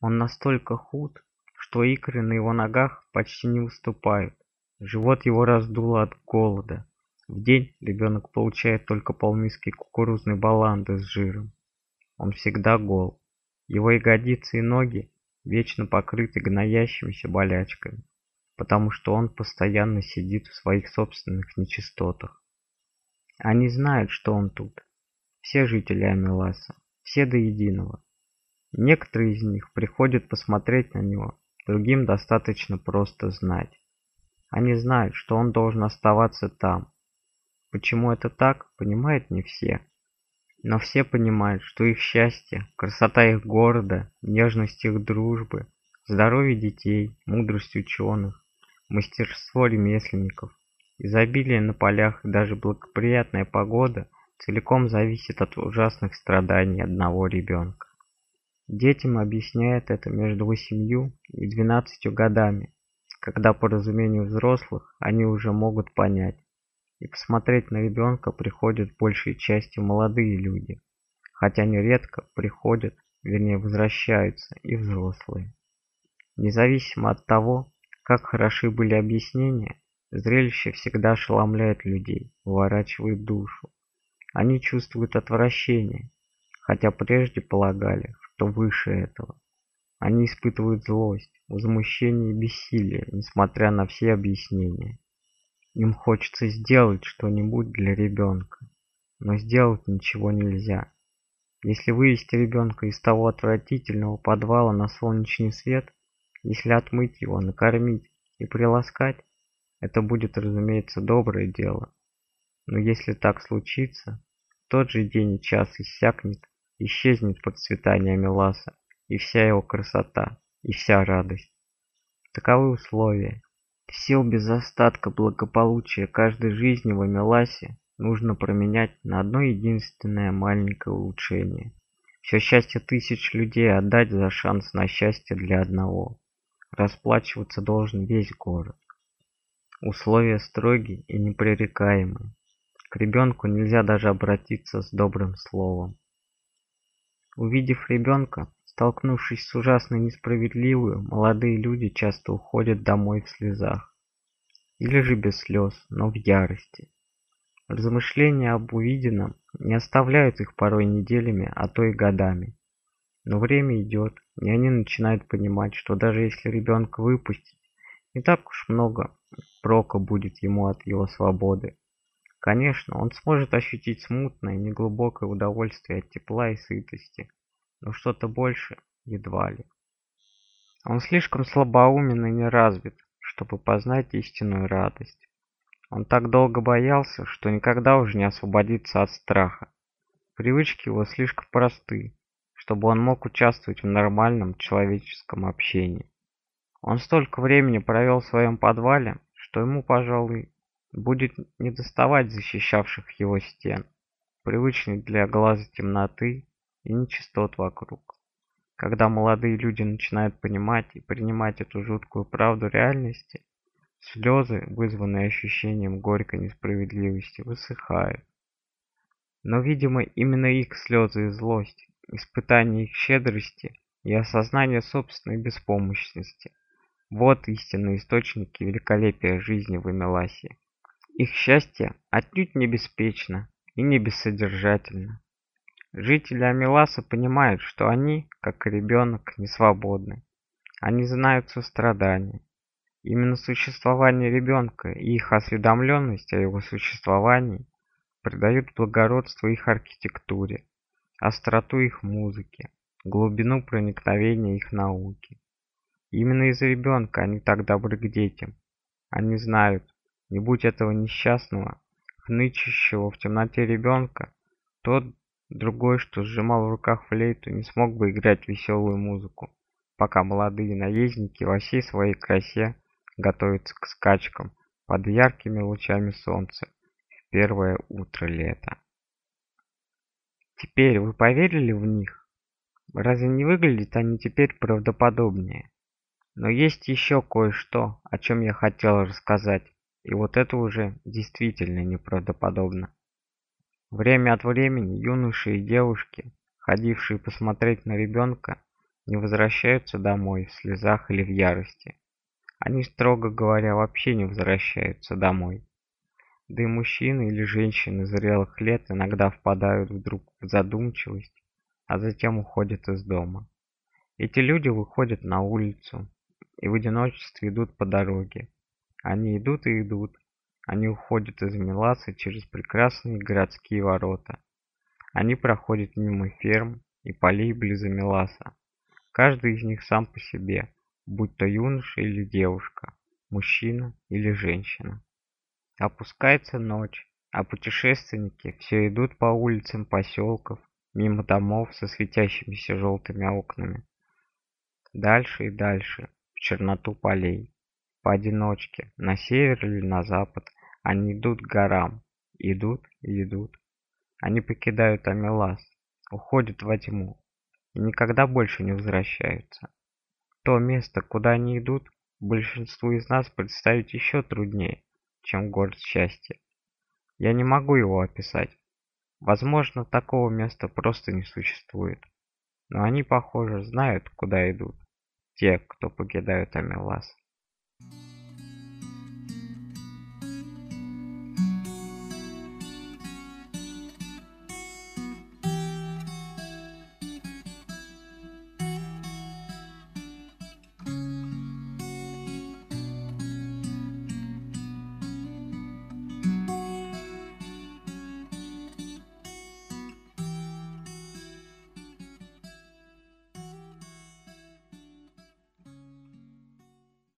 Он настолько худ, что икры на его ногах почти не выступают. Живот его раздуло от голода. В день ребенок получает только полмиски кукурузной баланды с жиром. Он всегда гол. Его ягодицы и ноги вечно покрыты гноящимися болячками, потому что он постоянно сидит в своих собственных нечистотах. Они знают, что он тут. Все жители Амиласа, все до единого. Некоторые из них приходят посмотреть на него, другим достаточно просто знать. Они знают, что он должен оставаться там. Почему это так, понимают не все. Но все понимают, что их счастье, красота их города, нежность их дружбы, здоровье детей, мудрость ученых, мастерство ремесленников, изобилие на полях и даже благоприятная погода целиком зависит от ужасных страданий одного ребенка. Детям объясняют это между восемью и двенадцатью годами, когда по разумению взрослых они уже могут понять, и посмотреть на ребенка приходят большей частью молодые люди, хотя нередко приходят, вернее возвращаются и взрослые. Независимо от того, как хороши были объяснения, зрелище всегда ошеломляет людей, выворачивает душу. Они чувствуют отвращение, хотя прежде полагали, что выше этого. Они испытывают злость, возмущение и бессилие, несмотря на все объяснения. Им хочется сделать что-нибудь для ребенка, но сделать ничего нельзя. Если вывести ребенка из того отвратительного подвала на солнечный свет, если отмыть его, накормить и приласкать, это будет, разумеется, доброе дело. Но если так случится, тот же день и час иссякнет, исчезнет процветание Меласа, и вся его красота, и вся радость. Таковы условия, Сил без остатка благополучия каждой жизни в Амеласе нужно променять на одно единственное маленькое улучшение. Все счастье тысяч людей отдать за шанс на счастье для одного. Расплачиваться должен весь город. Условия строгие и непререкаемые. К ребенку нельзя даже обратиться с добрым словом. Увидев ребенка, Столкнувшись с ужасной несправедливостью, молодые люди часто уходят домой в слезах. Или же без слез, но в ярости. Размышления об увиденном не оставляют их порой неделями, а то и годами. Но время идет, и они начинают понимать, что даже если ребенка выпустить, не так уж много прока будет ему от его свободы. Конечно, он сможет ощутить смутное, неглубокое удовольствие от тепла и сытости, но что-то больше едва ли. Он слишком слабоумен и неразвит, чтобы познать истинную радость. Он так долго боялся, что никогда уже не освободится от страха. Привычки его слишком просты, чтобы он мог участвовать в нормальном человеческом общении. Он столько времени провел в своем подвале, что ему, пожалуй, будет недоставать защищавших его стен, привычной для глаза темноты и нечистот вокруг. Когда молодые люди начинают понимать и принимать эту жуткую правду реальности, слезы, вызванные ощущением горькой несправедливости, высыхают. Но, видимо, именно их слезы и злость, испытание их щедрости и осознание собственной беспомощности – вот истинные источники великолепия жизни в Эмиласе. Их счастье отнюдь не беспечно и не бессодержательно. Жители Амиласа понимают, что они, как и ребенок, не свободны. Они знают сострадание. Именно существование ребенка и их осведомленность о его существовании придают благородство их архитектуре, остроту их музыки, глубину проникновения их науки. Именно из-за ребенка они так добры к детям. Они знают, не будь этого несчастного, хнычущего в темноте ребенка, тот Другой, что сжимал в руках флейту, не смог бы играть веселую музыку, пока молодые наездники во всей своей красе готовятся к скачкам под яркими лучами солнца в первое утро лета. Теперь вы поверили в них? Разве не выглядят они теперь правдоподобнее? Но есть еще кое-что, о чем я хотел рассказать, и вот это уже действительно неправдоподобно. Время от времени юноши и девушки, ходившие посмотреть на ребенка, не возвращаются домой в слезах или в ярости. Они, строго говоря, вообще не возвращаются домой. Да и мужчины или женщины зрелых лет иногда впадают вдруг в задумчивость, а затем уходят из дома. Эти люди выходят на улицу и в одиночестве идут по дороге. Они идут и идут. Они уходят из Меласа через прекрасные городские ворота. Они проходят мимо ферм и полей близ Меласа. Каждый из них сам по себе, будь то юноша или девушка, мужчина или женщина. Опускается ночь, а путешественники все идут по улицам поселков, мимо домов со светящимися желтыми окнами. Дальше и дальше, в черноту полей. Поодиночке, на север или на запад, они идут к горам. Идут идут. Они покидают Амелас, уходят во тьму и никогда больше не возвращаются. То место, куда они идут, большинству из нас представить еще труднее чем город счастья. Я не могу его описать. Возможно, такого места просто не существует. Но они, похоже, знают, куда идут. Те, кто покидают Амелас.